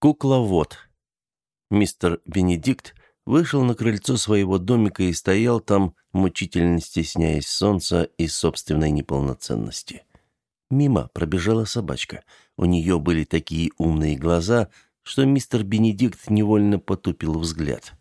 Кукловод. Мистер Бенедикт вышел на крыльцо своего домика и стоял там, мучительно стесняясь солнца и собственной неполноценности. Мимо пробежала собачка. У нее были такие умные глаза, что мистер Бенедикт невольно потупил взгляд.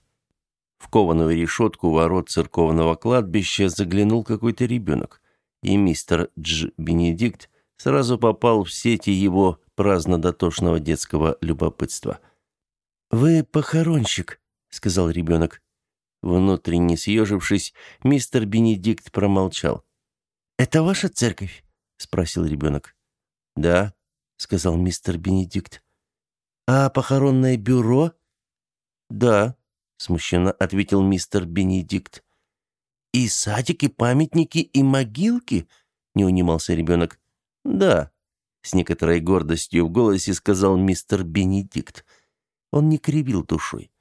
В кованую решетку ворот церковного кладбища заглянул какой-то ребенок, и мистер Дж. Бенедикт сразу попал в сети его праздно-дотошного детского любопытства. «Вы похоронщик», — сказал ребенок. Внутренне съежившись, мистер Бенедикт промолчал. «Это ваша церковь?» — спросил ребенок. «Да», — сказал мистер Бенедикт. «А похоронное бюро?» «Да», — смущенно ответил мистер Бенедикт. «И садики, памятники, и могилки?» — не унимался ребенок. «Да», с некоторой гордостью в голосе сказал мистер Бенедикт. Он не кривил душой.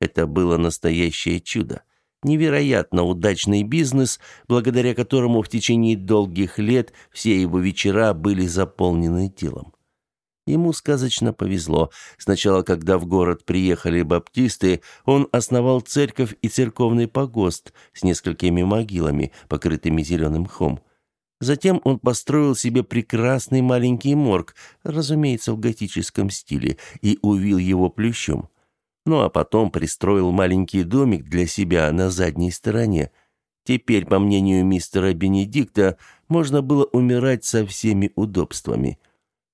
Это было настоящее чудо. Невероятно удачный бизнес, благодаря которому в течение долгих лет все его вечера были заполнены делом. Ему сказочно повезло. Сначала, когда в город приехали баптисты, он основал церковь и церковный погост с несколькими могилами, покрытыми зеленым мхом. Затем он построил себе прекрасный маленький морг, разумеется, в готическом стиле, и увил его плющом. Ну а потом пристроил маленький домик для себя на задней стороне. Теперь, по мнению мистера Бенедикта, можно было умирать со всеми удобствами.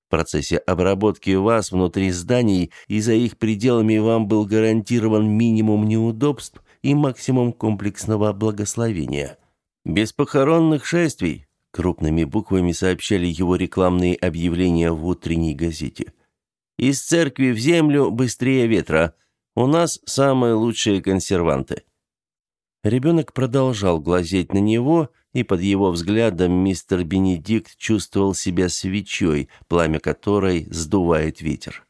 В процессе обработки вас внутри зданий и за их пределами вам был гарантирован минимум неудобств и максимум комплексного благословения. Без похоронных шествий, Крупными буквами сообщали его рекламные объявления в утренней газете. «Из церкви в землю быстрее ветра. У нас самые лучшие консерванты». Ребенок продолжал глазеть на него, и под его взглядом мистер Бенедикт чувствовал себя свечой, пламя которой сдувает ветер.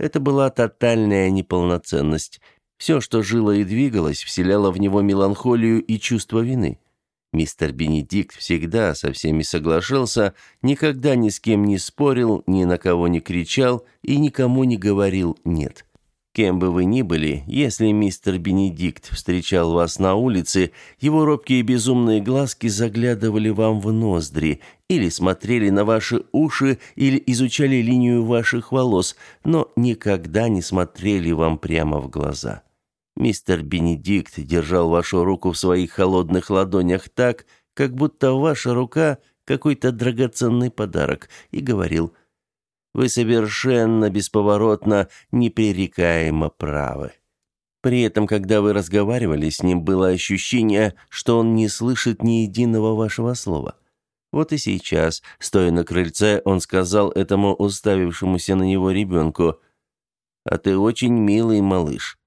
Это была тотальная неполноценность. Все, что жило и двигалось, вселяло в него меланхолию и чувство вины. Мистер Бенедикт всегда со всеми соглашался, никогда ни с кем не спорил, ни на кого не кричал и никому не говорил «нет». Кем бы вы ни были, если мистер Бенедикт встречал вас на улице, его робкие безумные глазки заглядывали вам в ноздри или смотрели на ваши уши или изучали линию ваших волос, но никогда не смотрели вам прямо в глаза. Мистер Бенедикт держал вашу руку в своих холодных ладонях так, как будто ваша рука какой-то драгоценный подарок, и говорил: "Вы совершенно бесповоротно, непререкаемо правы". При этом, когда вы разговаривали с ним, было ощущение, что он не слышит ни единого вашего слова. Вот и сейчас, стоя на крыльце, он сказал этому уставившемуся на него ребенку, «А ты очень милый малыш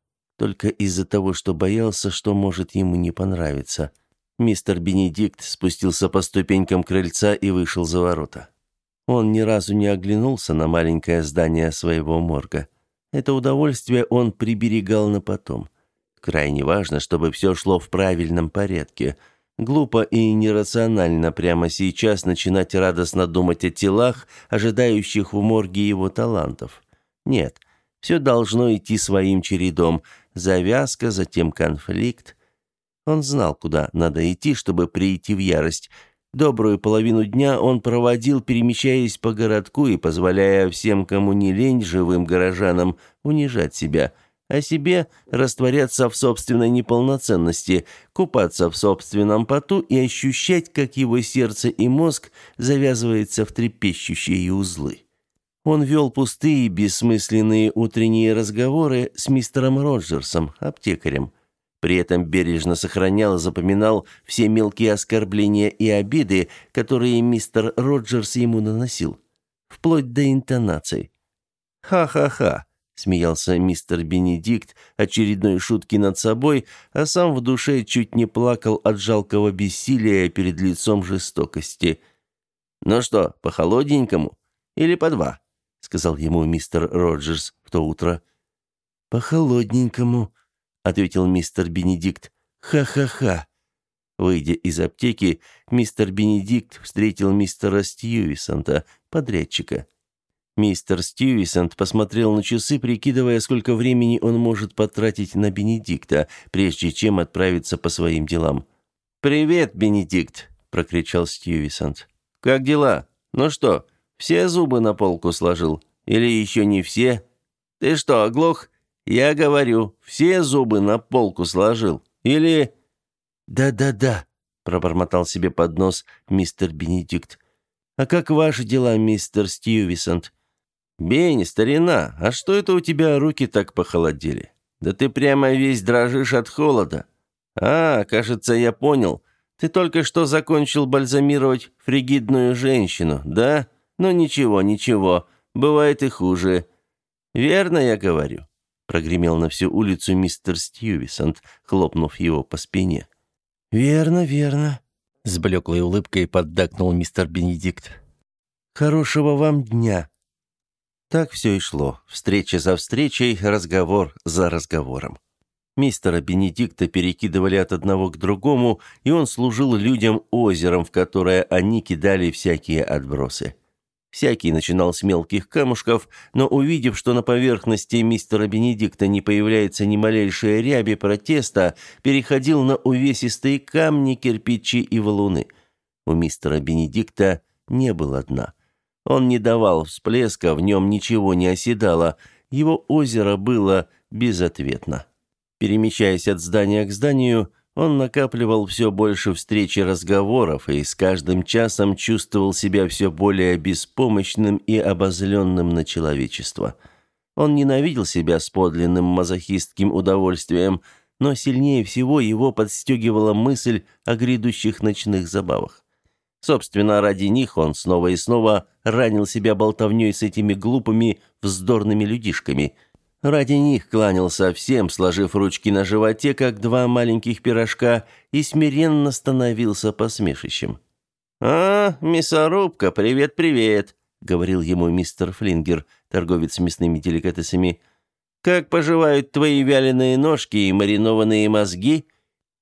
только из-за того, что боялся, что может ему не понравиться. Мистер Бенедикт спустился по ступенькам крыльца и вышел за ворота. Он ни разу не оглянулся на маленькое здание своего морга. Это удовольствие он приберегал на потом. Крайне важно, чтобы все шло в правильном порядке. Глупо и нерационально прямо сейчас начинать радостно думать о телах, ожидающих в морге его талантов. Нет, все должно идти своим чередом – завязка, затем конфликт. Он знал, куда надо идти, чтобы прийти в ярость. Добрую половину дня он проводил, перемещаясь по городку и позволяя всем, кому не лень, живым горожанам, унижать себя, а себе растворяться в собственной неполноценности, купаться в собственном поту и ощущать, как его сердце и мозг завязываются в трепещущие узлы. Он вел пустые, бессмысленные утренние разговоры с мистером Роджерсом, аптекарем. При этом бережно сохранял и запоминал все мелкие оскорбления и обиды, которые мистер Роджерс ему наносил, вплоть до интонаций. «Ха-ха-ха», — смеялся мистер Бенедикт очередной шутки над собой, а сам в душе чуть не плакал от жалкого бессилия перед лицом жестокости. «Ну что, по холодненькому? Или по два?» Сказал ему мистер Роджерс в то утро. По холодненькому, ответил мистер Бенедикт. Ха-ха-ха. Выйдя из аптеки, мистер Бенедикт встретил мистера Стьюисонта, подрядчика. Мистер Стьюисент посмотрел на часы, прикидывая, сколько времени он может потратить на Бенедикта, прежде чем отправиться по своим делам. «Привет, Бенедикт!» – прокричал Стьюисент. «Как дела? Ну что, все зубы на полку сложил? Или еще не все? Ты что, оглох? Я говорю, все зубы на полку сложил? Или...» «Да-да-да», – пробормотал себе под нос мистер Бенедикт. «А как ваши дела, мистер Стьюисент?» «Бень, старина, а что это у тебя руки так похолодели? Да ты прямо весь дрожишь от холода. А, кажется, я понял. Ты только что закончил бальзамировать фригидную женщину, да? Ну ничего, ничего, бывает и хуже. Верно я говорю?» Прогремел на всю улицу мистер Стьювисант, хлопнув его по спине. «Верно, верно», — с блеклой улыбкой поддакнул мистер Бенедикт. «Хорошего вам дня». Так все и шло. Встреча за встречей, разговор за разговором. Мистера Бенедикта перекидывали от одного к другому, и он служил людям озером, в которое они кидали всякие отбросы. Всякий начинал с мелких камушков, но увидев, что на поверхности мистера Бенедикта не появляется ни малейшей ряби протеста, переходил на увесистые камни, кирпичи и валуны. У мистера Бенедикта не было дна. Он не давал всплеска, в нем ничего не оседало, его озеро было безответно. Перемещаясь от здания к зданию, он накапливал все больше встреч и разговоров, и с каждым часом чувствовал себя все более беспомощным и обозленным на человечество. Он ненавидел себя с подлинным мазохистским удовольствием, но сильнее всего его подстегивала мысль о грядущих ночных забавах. Собственно, ради них он снова и снова ранил себя болтовней с этими глупыми, вздорными людишками. Ради них кланялся всем, сложив ручки на животе, как два маленьких пирожка, и смиренно становился посмешищем. «А, мясорубка, привет-привет», — говорил ему мистер Флингер, торговец мясными деликатесами. «Как поживают твои вяленые ножки и маринованные мозги?»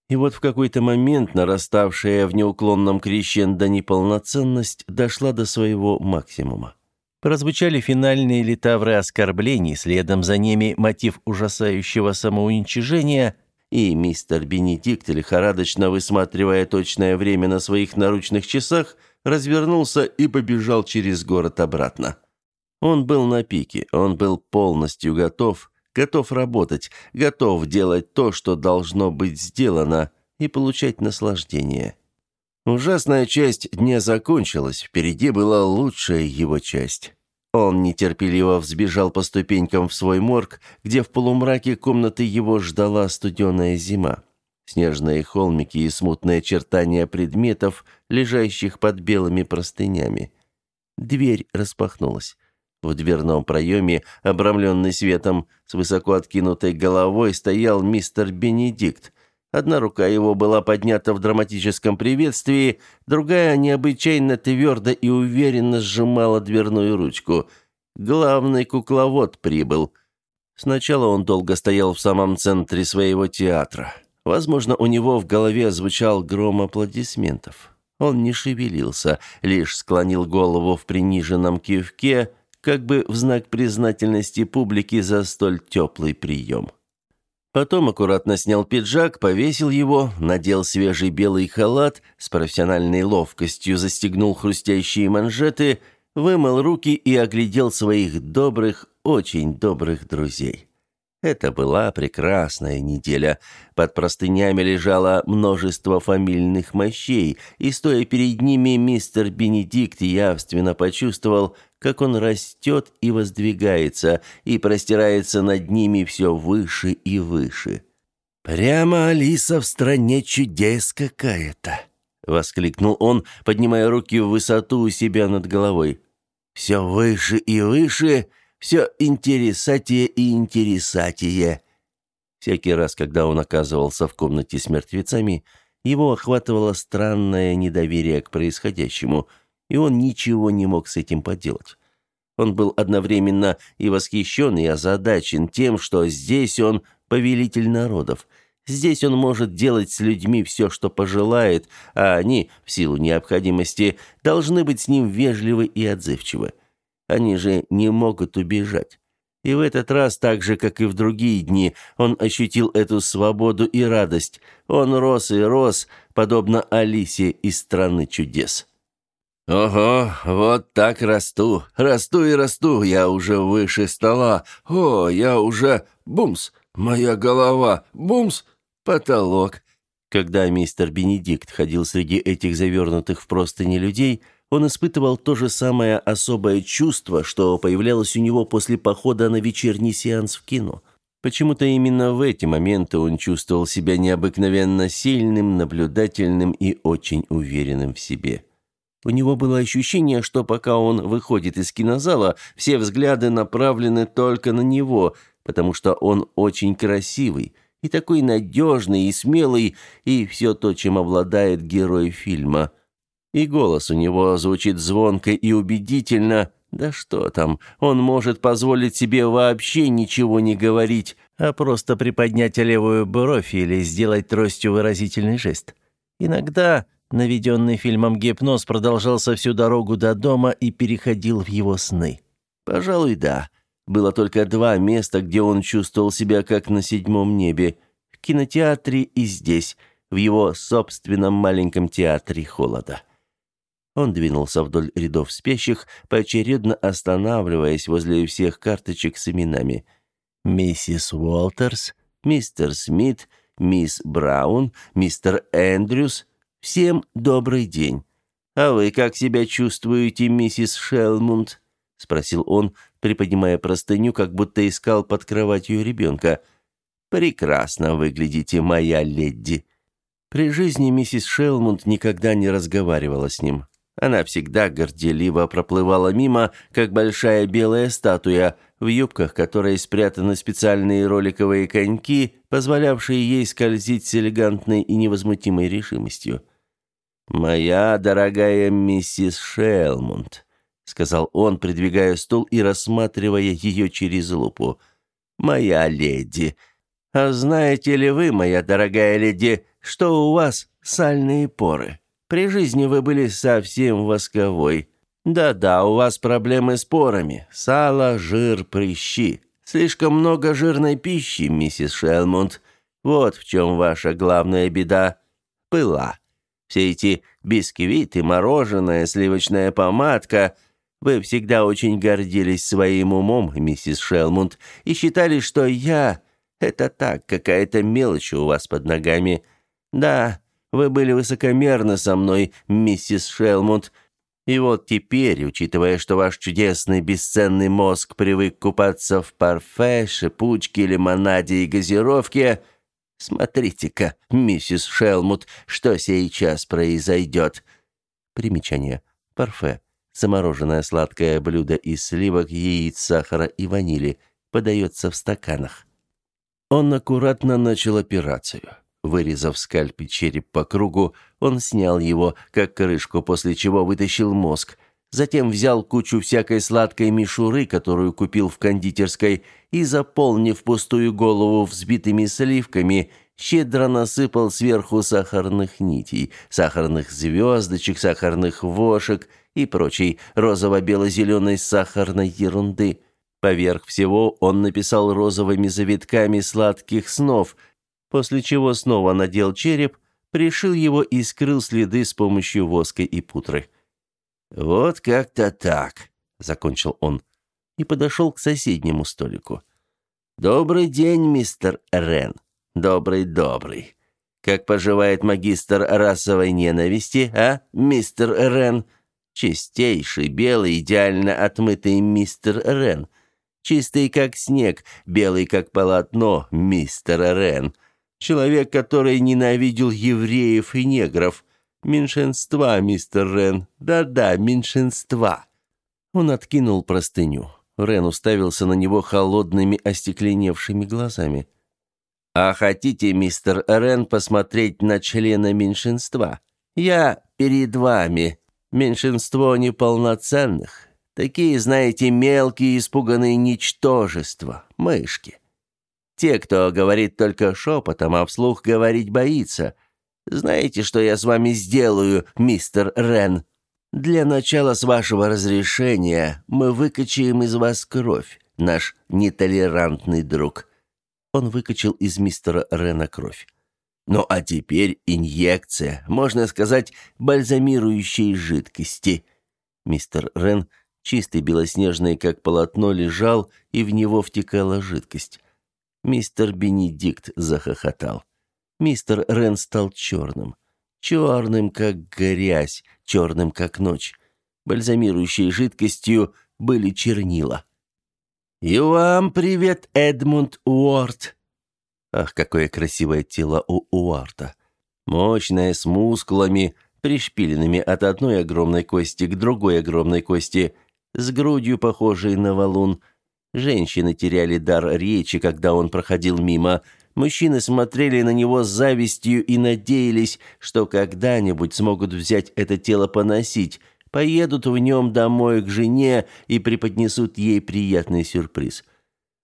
И вот в какой-то момент нараставшая в неуклонном крещендо неполноценность дошла до своего максимума. Прозвучали финальные литавры оскорблений, следом за ними мотив ужасающего самоуничижения, и мистер Бенедикт, лихорадочно высматривая точное время на своих наручных часах, развернулся и побежал через город обратно. Он был на пике, он был полностью готов, готов работать, готов делать то, что должно быть сделано, и получать наслаждение. Ужасная часть дня закончилась, впереди была лучшая его часть. Он нетерпеливо взбежал по ступенькам в свой морг, где в полумраке комнаты его ждала студеная зима. Снежные холмики и смутные очертания предметов, лежащих под белыми простынями. Дверь распахнулась. В дверном проеме, обрамленный светом, с высоко откинутой головой, стоял мистер Бенедикт. Одна рука его была поднята в драматическом приветствии, другая необычайно твердо и уверенно сжимала дверную ручку. Главный кукловод прибыл. Сначала он долго стоял в самом центре своего театра. Возможно, у него в голове звучал гром аплодисментов. Он не шевелился, лишь склонил голову в приниженном кивке – как бы в знак признательности публики за столь теплый прием. Потом аккуратно снял пиджак, повесил его, надел свежий белый халат, с профессиональной ловкостью застегнул хрустящие манжеты, вымыл руки и оглядел своих добрых, очень добрых друзей. Это была прекрасная неделя. Под простынями лежало множество фамильных мощей, и, стоя перед ними, мистер Бенедикт явственно почувствовал, как он растет и воздвигается, и простирается над ними все выше и выше. «Прямо Алиса в стране чудес какая-то!» — воскликнул он, поднимая руки в высоту у себя над головой. «Все выше и выше, все интересатие и интересатие!» Всякий раз, когда он оказывался в комнате с мертвецами, его охватывало странное недоверие к происходящему — и он ничего не мог с этим поделать. Он был одновременно и восхищен, и озадачен тем, что здесь он повелитель народов. Здесь он может делать с людьми все, что пожелает, а они, в силу необходимости, должны быть с ним вежливы и отзывчивы. Они же не могут убежать. И в этот раз, так же, как и в другие дни, он ощутил эту свободу и радость. Он рос и рос, подобно Алисе из «Страны чудес». «Ого, вот так расту, расту и расту, я уже выше стола. О, я уже... Бумс! Моя голова! Бумс! Потолок!» Когда мистер Бенедикт ходил среди этих завернутых в простыни людей, он испытывал то же самое особое чувство, что появлялось у него после похода на вечерний сеанс в кино. Почему-то именно в эти моменты он чувствовал себя необыкновенно сильным, наблюдательным и очень уверенным в себе. У него было ощущение, что пока он выходит из кинозала, все взгляды направлены только на него, потому что он очень красивый и такой надежный и смелый, и все то, чем обладает герой фильма. И голос у него звучит звонко и убедительно. Да что там, он может позволить себе вообще ничего не говорить, а просто приподнять левую бровь или сделать тростью выразительный жест. Иногда Наведенный фильмом гипноз продолжался всю дорогу до дома и переходил в его сны. Пожалуй, да. Было только два места, где он чувствовал себя как на седьмом небе. В кинотеатре и здесь, в его собственном маленьком театре холода. Он двинулся вдоль рядов спящих, поочередно останавливаясь возле всех карточек с именами. Миссис Уолтерс, мистер Смит, мисс Браун, мистер Эндрюс, Всем добрый день. А вы как себя чувствуете, миссис Шелмунд? спросил он, приподнимая простыню, как будто искал под кроватью ребенка. Прекрасно выглядите, моя леди. При жизни миссис Шелмунд никогда не разговаривала с ним. Она всегда горделиво проплывала мимо, как большая белая статуя, в юбках которой спрятаны специальные роликовые коньки, позволявшие ей скользить с элегантной и невозмутимой решимостью. «Моя дорогая миссис Шелмунд», — сказал он, придвигая стул и рассматривая ее через лупу. «Моя леди, а знаете ли вы, моя дорогая леди, что у вас сальные поры? При жизни вы были совсем восковой. Да-да, у вас проблемы с порами. Сало, жир, прыщи. Слишком много жирной пищи, миссис Шелмунд. Вот в чем ваша главная беда. Пыла. Все эти бисквиты, мороженое, сливочная помадка. Вы всегда очень гордились своим умом, миссис Шелмунд, и считали, что я — это так, какая-то мелочь у вас под ногами. Да, вы были высокомерны со мной, миссис Шелмунд, и вот теперь, учитывая, что ваш чудесный бесценный мозг привык купаться в парфе, шипучке, лимонаде и газировке — Смотрите-ка, миссис Шелмут, что сейчас произойдет. Примечание. Парфе. Замороженное сладкое блюдо из сливок, яиц, сахара и ванили. Подается в стаканах. Он аккуратно начал операцию. Вырезав скальпи череп по кругу, он снял его, как крышку, после чего вытащил мозг – Затем взял кучу всякой сладкой мишуры, которую купил в кондитерской, и, заполнив пустую голову взбитыми сливками, щедро насыпал сверху сахарных нитей, сахарных звездочек, сахарных вошек и прочей розово-бело-зеленой сахарной ерунды. Поверх всего он написал розовыми завитками сладких снов, после чего снова надел череп, пришил его и скрыл следы с помощью воска и пудры. «Вот как-то так», — закончил он и подошел к соседнему столику. «Добрый день, мистер Рен. Добрый-добрый. Как поживает магистр расовой ненависти, а, мистер Рен? Чистейший, белый, идеально отмытый мистер Рен. Чистый, как снег, белый, как полотно, мистер Рен. Человек, который ненавидел евреев и негров. «Меньшинства, мистер Рен. Да-да, меньшинства». Он откинул простыню. Рен уставился на него холодными остекленевшими глазами. «А хотите, мистер Рен, посмотреть на члена меньшинства? Я перед вами. Меньшинство неполноценных. Такие, знаете, мелкие испуганные ничтожества, мышки. Те, кто говорит только шепотом, а вслух говорить боится – знаете, что я с вами сделаю, мистер Рен?» Для начала, с вашего разрешения, мы выкачаем из вас кровь, наш нетолерантный друг». Он выкачал из мистера Рена кровь. «Ну а теперь инъекция, можно сказать, бальзамирующей жидкости». Мистер Рен, чистый белоснежный, как полотно, лежал, и в него втекала жидкость. Мистер Бенедикт захохотал. Мистер Рен стал черным. Черным, как грязь, черным, как ночь. Бальзамирующей жидкостью были чернила. «И вам привет, Эдмунд Уорд!» Ах, какое красивое тело у Уорта! Мощное, с мускулами, пришпиленными от одной огромной кости к другой огромной кости, с грудью, похожей на валун. Женщины теряли дар речи, когда он проходил мимо – Мужчины смотрели на него с завистью и надеялись, что когда-нибудь смогут взять это тело поносить, поедут в нем домой к жене и преподнесут ей приятный сюрприз.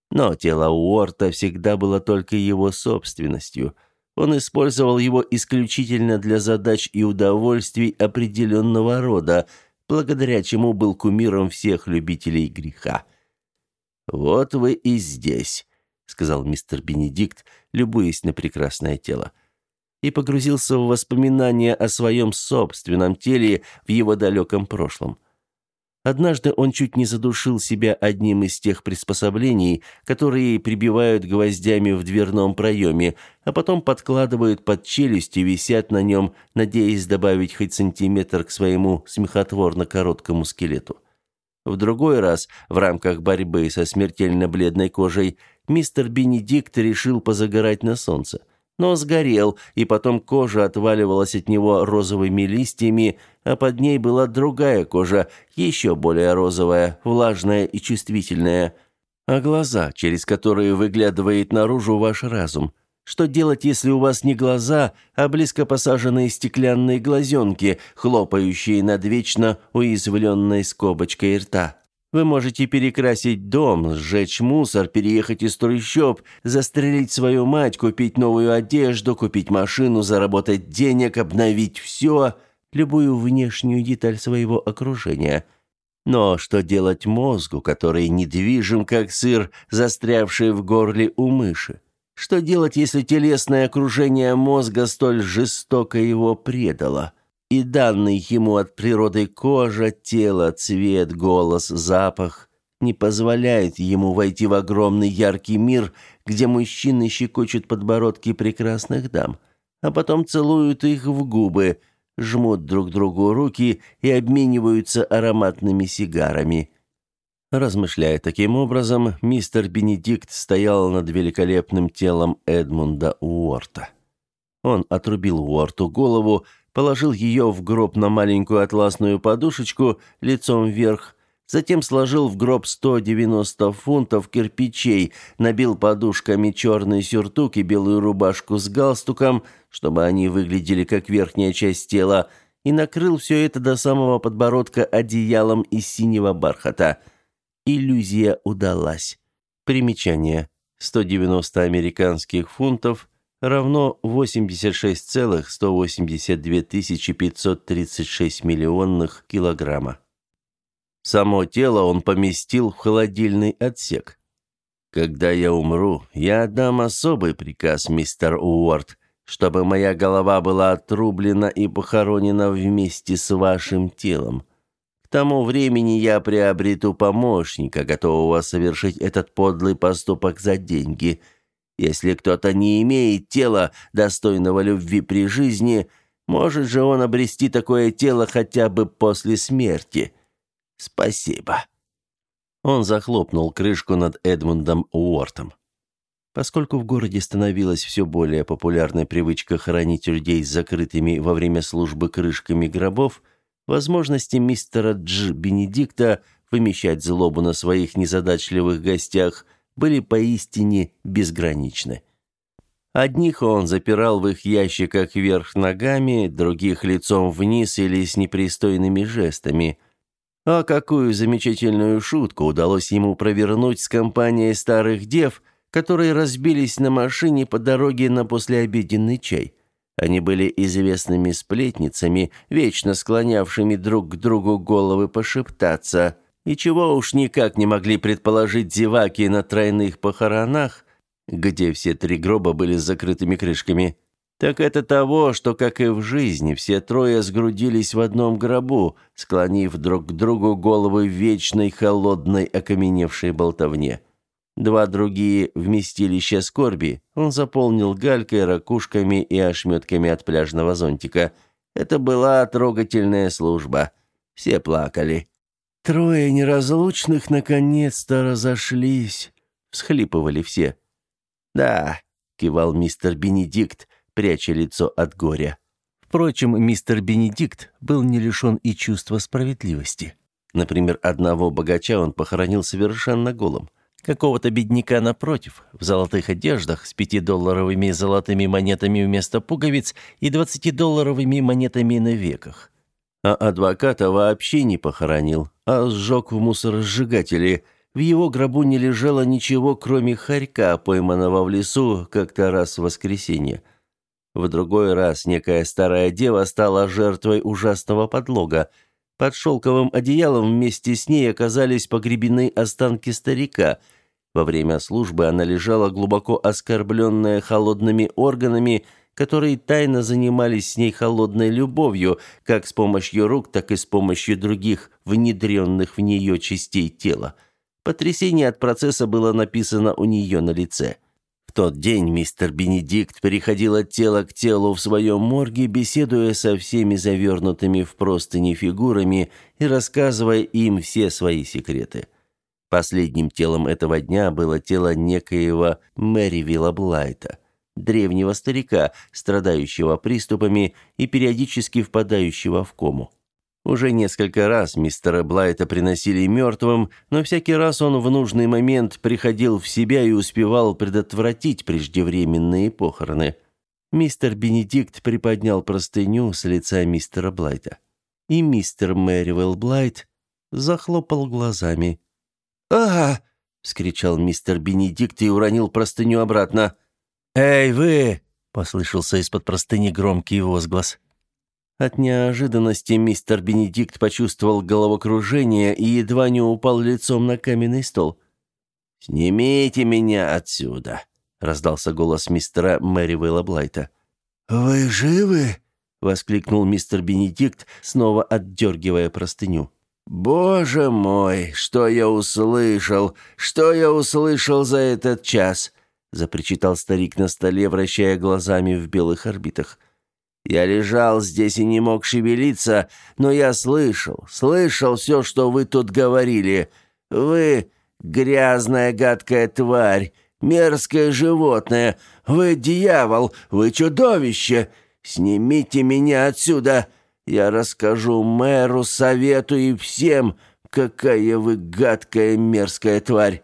Но тело Уорта всегда было только его собственностью. Он использовал его исключительно для задач и удовольствий определенного рода, благодаря чему был кумиром всех любителей греха. «Вот вы и здесь», — сказал мистер Бенедикт, любуясь на прекрасное тело. И погрузился в воспоминания о своем собственном теле в его далеком прошлом. Однажды он чуть не задушил себя одним из тех приспособлений, которые прибивают гвоздями в дверном проеме, а потом подкладывают под челюсть и висят на нем, надеясь добавить хоть сантиметр к своему смехотворно короткому скелету. В другой раз, в рамках борьбы со смертельно бледной кожей, мистер Бенедикт решил позагорать на солнце. Но сгорел, и потом кожа отваливалась от него розовыми листьями, а под ней была другая кожа, еще более розовая, влажная и чувствительная. А глаза, через которые выглядывает наружу ваш разум. Что делать, если у вас не глаза, а близко посаженные стеклянные глазенки, хлопающие над вечно уязвленной скобочкой рта? Вы можете перекрасить дом, сжечь мусор, переехать из трущоб, застрелить свою мать, купить новую одежду, купить машину, заработать денег, обновить все, любую внешнюю деталь своего окружения. Но что делать мозгу, который недвижим, как сыр, застрявший в горле у мыши? Что делать, если телесное окружение мозга столь жестоко его предало? и данный ему от природы кожа, тело, цвет, голос, запах не позволяет ему войти в огромный яркий мир, где мужчины щекочут подбородки прекрасных дам, а потом целуют их в губы, жмут друг другу руки и обмениваются ароматными сигарами. Размышляя таким образом, мистер Бенедикт стоял над великолепным телом Эдмунда Уорта. Он отрубил Уорту голову, положил ее в гроб на маленькую атласную подушечку лицом вверх, затем сложил в гроб 190 фунтов кирпичей, набил подушками черный сюртук и белую рубашку с галстуком, чтобы они выглядели как верхняя часть тела, и накрыл все это до самого подбородка одеялом из синего бархата. Иллюзия удалась. Примечание. 190 американских фунтов – равно 86,182 536 миллионных килограмма. Само тело он поместил в холодильный отсек. «Когда я умру, я отдам особый приказ, мистер Уорд, чтобы моя голова была отрублена и похоронена вместе с вашим телом. К тому времени я приобрету помощника, готового совершить этот подлый поступок за деньги – если кто-то не имеет тела, достойного любви при жизни, может же он обрести такое тело хотя бы после смерти. Спасибо. Он захлопнул крышку над Эдмундом Уортом. Поскольку в городе становилась все более популярной привычка хоронить людей с закрытыми во время службы крышками гробов, возможности мистера Дж. Бенедикта вымещать злобу на своих незадачливых гостях были поистине безграничны. Одних он запирал в их ящиках вверх ногами, других лицом вниз или с непристойными жестами. А какую замечательную шутку удалось ему провернуть с компанией старых дев, которые разбились на машине по дороге на послеобеденный чай. Они были известными сплетницами, вечно склонявшими друг к другу головы пошептаться. И чего уж никак не могли предположить зеваки на тройных похоронах, где все три гроба были с закрытыми крышками, так это того, что, как и в жизни, все трое сгрудились в одном гробу, склонив друг к другу головы в вечной холодной окаменевшей болтовне. Два другие вместилища скорби он заполнил галькой, ракушками и ошметками от пляжного зонтика. Это была трогательная служба. Все плакали. «Трое неразлучных наконец-то разошлись», — всхлипывали все. «Да», — кивал мистер Бенедикт, пряча лицо от горя. Впрочем, мистер Бенедикт был не лишен и чувства справедливости. Например, одного богача он похоронил совершенно голым. Какого-то бедняка напротив, в золотых одеждах, с пятидолларовыми золотыми монетами вместо пуговиц и двадцатидолларовыми монетами на веках. А адвоката вообще не похоронил, а сжег в мусоросжигателе. В его гробу не лежало ничего, кроме хорька, пойманного в лесу как-то раз в воскресенье. В другой раз некая старая дева стала жертвой ужасного подлога. Под шелковым одеялом вместе с ней оказались погребены останки старика – во время службы она лежала глубоко оскорбленная холодными органами, которые тайно занимались с ней холодной любовью, как с помощью рук, так и с помощью других внедренных в нее частей тела. Потрясение от процесса было написано у нее на лице. В тот день мистер Бенедикт переходил от тела к телу в своем морге, беседуя со всеми завернутыми в простыни фигурами и рассказывая им все свои секреты. Последним телом этого дня было тело некоего Мэривилла Блайта, древнего старика, страдающего приступами и периодически впадающего в кому. Уже несколько раз мистера Блайта приносили мертвым, но всякий раз он в нужный момент приходил в себя и успевал предотвратить преждевременные похороны. Мистер Бенедикт приподнял простыню с лица мистера Блайта. И мистер Мэривилл Блайт захлопал глазами «А!» — вскричал мистер Бенедикт и уронил простыню обратно. «Эй, вы!» — послышался из-под простыни громкий возглас. От неожиданности мистер Бенедикт почувствовал головокружение и едва не упал лицом на каменный стол. «Снимите меня отсюда!» — раздался голос мистера Мэривэлла Блайта. «Вы живы?» — воскликнул мистер Бенедикт, снова отдергивая простыню. «Боже мой, что я услышал! Что я услышал за этот час!» — запричитал старик на столе, вращая глазами в белых орбитах. «Я лежал здесь и не мог шевелиться, но я слышал, слышал все, что вы тут говорили. Вы — грязная гадкая тварь, мерзкое животное, вы дьявол, вы чудовище! Снимите меня отсюда!» Я расскажу мэру, совету и всем, какая вы гадкая мерзкая тварь.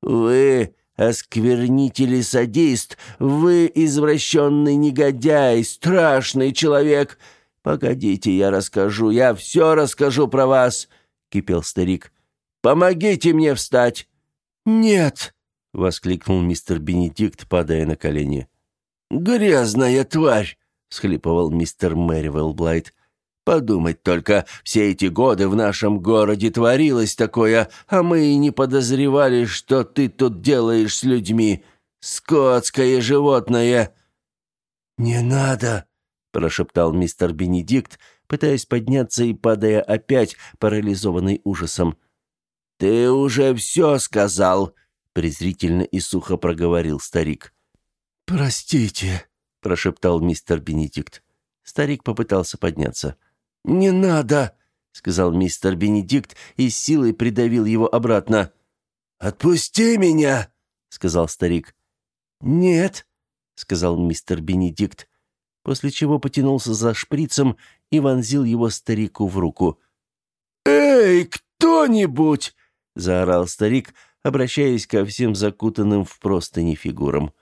Вы осквернитель и садист, вы извращенный негодяй, страшный человек. Погодите, я расскажу, я все расскажу про вас, — кипел старик. Помогите мне встать. Нет, — воскликнул мистер Бенедикт, падая на колени. «Грязная тварь!» — всхлипывал мистер Мэривелл Блайт. Подумать только, все эти годы в нашем городе творилось такое, а мы и не подозревали, что ты тут делаешь с людьми. Скотское животное!» «Не надо!» – прошептал мистер Бенедикт, пытаясь подняться и падая опять, парализованный ужасом. «Ты уже все сказал!» – презрительно и сухо проговорил старик. «Простите!» – прошептал мистер Бенедикт. Старик попытался подняться. «Не надо!» — сказал мистер Бенедикт и силой придавил его обратно. «Отпусти меня!» — сказал старик. «Нет», — сказал мистер Бенедикт, после чего потянулся за шприцем и вонзил его старику в руку. «Эй, кто-нибудь!» — заорал старик, обращаясь ко всем закутанным в простыни фигурам.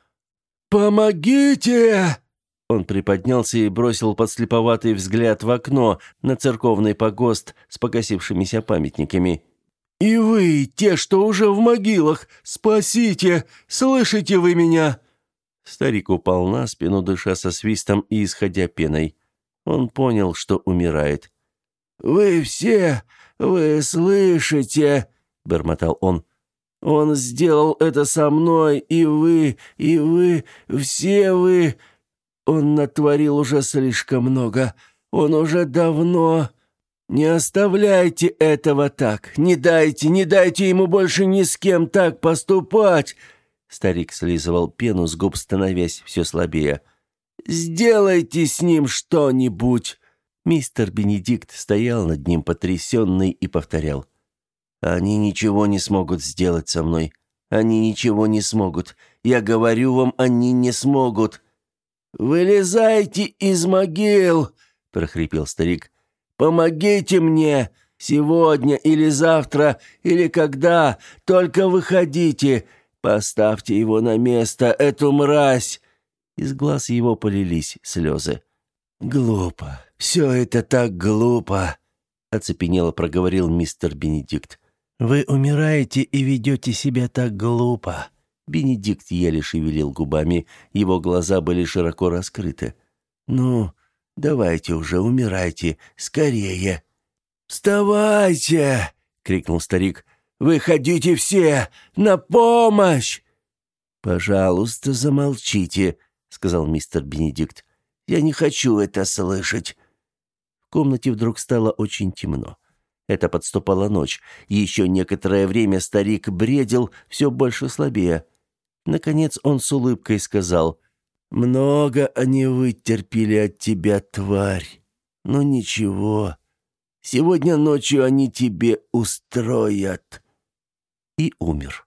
«Помогите!» Он приподнялся и бросил подслеповатый взгляд в окно на церковный погост с покосившимися памятниками. «И вы, те, что уже в могилах, спасите! Слышите вы меня?» Старик упал на спину, дыша со свистом и исходя пеной. Он понял, что умирает. «Вы все, вы слышите?» — бормотал он. «Он сделал это со мной, и вы, и вы, все вы. Он натворил уже слишком много. Он уже давно...» «Не оставляйте этого так! Не дайте, не дайте ему больше ни с кем так поступать!» Старик слизывал пену с губ, становясь все слабее. «Сделайте с ним что-нибудь!» Мистер Бенедикт стоял над ним потрясенный и повторял. «Они ничего не смогут сделать со мной. Они ничего не смогут. Я говорю вам, они не смогут». «Вылезайте из могил!» — прохрипел старик. «Помогите мне! Сегодня или завтра, или когда! Только выходите! Поставьте его на место, эту мразь!» Из глаз его полились слезы. «Глупо. Все это так глупо», — оцепенело проговорил мистер Бенедикт. «Вы умираете и ведете себя так глупо». Бенедикт еле шевелил губами, его глаза были широко раскрыты. «Ну, давайте уже, умирайте, скорее». «Вставайте!» — крикнул старик. «Выходите все! На помощь!» «Пожалуйста, замолчите», — сказал мистер Бенедикт. Я не хочу это слышать». В комнате вдруг стало очень темно. Это подступала ночь. Еще некоторое время старик бредил, все больше слабее. Наконец он с улыбкой сказал, «Много они вытерпели от тебя, тварь. Но ничего, сегодня ночью они тебе устроят». И умер.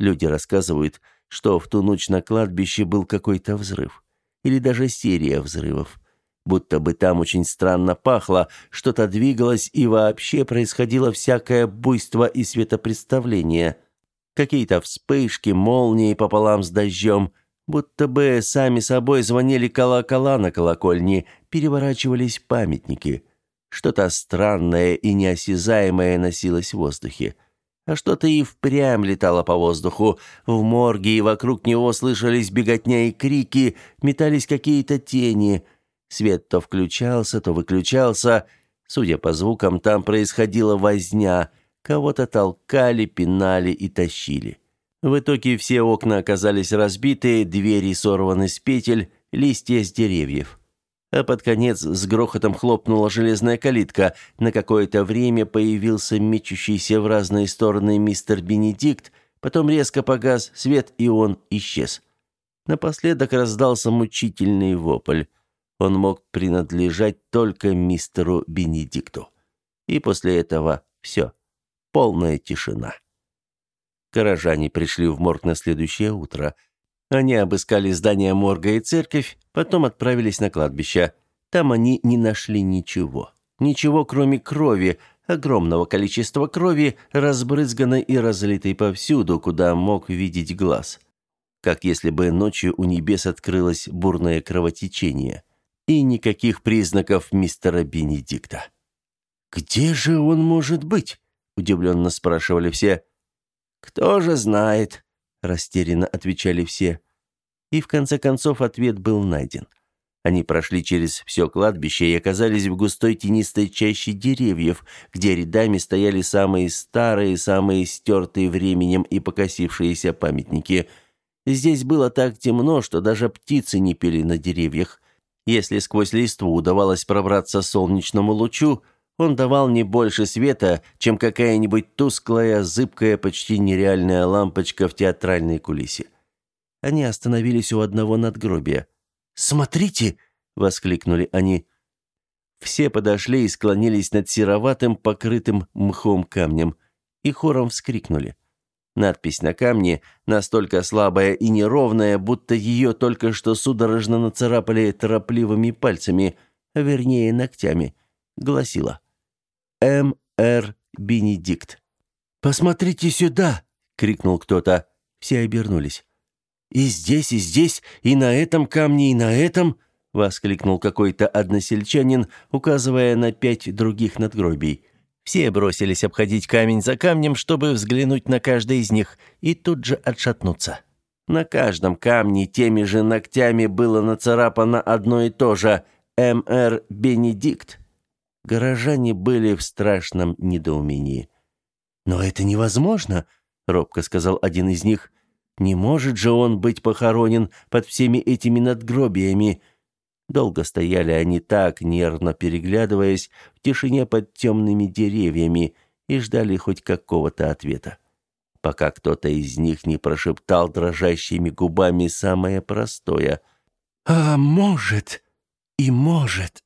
Люди рассказывают, что в ту ночь на кладбище был какой-то взрыв или даже серия взрывов. Будто бы там очень странно пахло, что-то двигалось и вообще происходило всякое буйство и светопредставление. Какие-то вспышки, молнии пополам с дождем, будто бы сами собой звонили колокола на колокольне, переворачивались памятники. Что-то странное и неосязаемое носилось в воздухе а что-то и впрямь летало по воздуху. В морге и вокруг него слышались беготня и крики, метались какие-то тени. Свет то включался, то выключался. Судя по звукам, там происходила возня. Кого-то толкали, пинали и тащили. В итоге все окна оказались разбиты, двери сорваны с петель, листья с деревьев а под конец с грохотом хлопнула железная калитка. На какое-то время появился мечущийся в разные стороны мистер Бенедикт, потом резко погас свет, и он исчез. Напоследок раздался мучительный вопль. Он мог принадлежать только мистеру Бенедикту. И после этого все. Полная тишина. Горожане пришли в морг на следующее утро – они обыскали здание морга и церковь, потом отправились на кладбище. Там они не нашли ничего. Ничего, кроме крови, огромного количества крови, разбрызганной и разлитой повсюду, куда мог видеть глаз. Как если бы ночью у небес открылось бурное кровотечение. И никаких признаков мистера Бенедикта. «Где же он может быть?» – удивленно спрашивали все. «Кто же знает?» растерянно отвечали все. И в конце концов ответ был найден. Они прошли через все кладбище и оказались в густой тенистой чаще деревьев, где рядами стояли самые старые, самые стертые временем и покосившиеся памятники. Здесь было так темно, что даже птицы не пели на деревьях. Если сквозь листву удавалось пробраться солнечному лучу, он давал не больше света, чем какая-нибудь тусклая, зыбкая, почти нереальная лампочка в театральной кулисе. Они остановились у одного надгробия. «Смотрите!» — воскликнули они. Все подошли и склонились над сероватым, покрытым мхом камнем, и хором вскрикнули. Надпись на камне, настолько слабая и неровная, будто ее только что судорожно нацарапали торопливыми пальцами, а вернее ногтями, гласила М.Р. Бенедикт. «Посмотрите сюда!» — крикнул кто-то. Все обернулись. «И здесь, и здесь, и на этом камне, и на этом!» — воскликнул какой-то односельчанин, указывая на пять других надгробий. Все бросились обходить камень за камнем, чтобы взглянуть на каждый из них, и тут же отшатнуться. На каждом камне теми же ногтями было нацарапано одно и то же «М.Р. Бенедикт». Горожане были в страшном недоумении. «Но это невозможно», — робко сказал один из них. «Не может же он быть похоронен под всеми этими надгробиями». Долго стояли они так, нервно переглядываясь, в тишине под темными деревьями, и ждали хоть какого-то ответа. Пока кто-то из них не прошептал дрожащими губами самое простое. «А может, и может».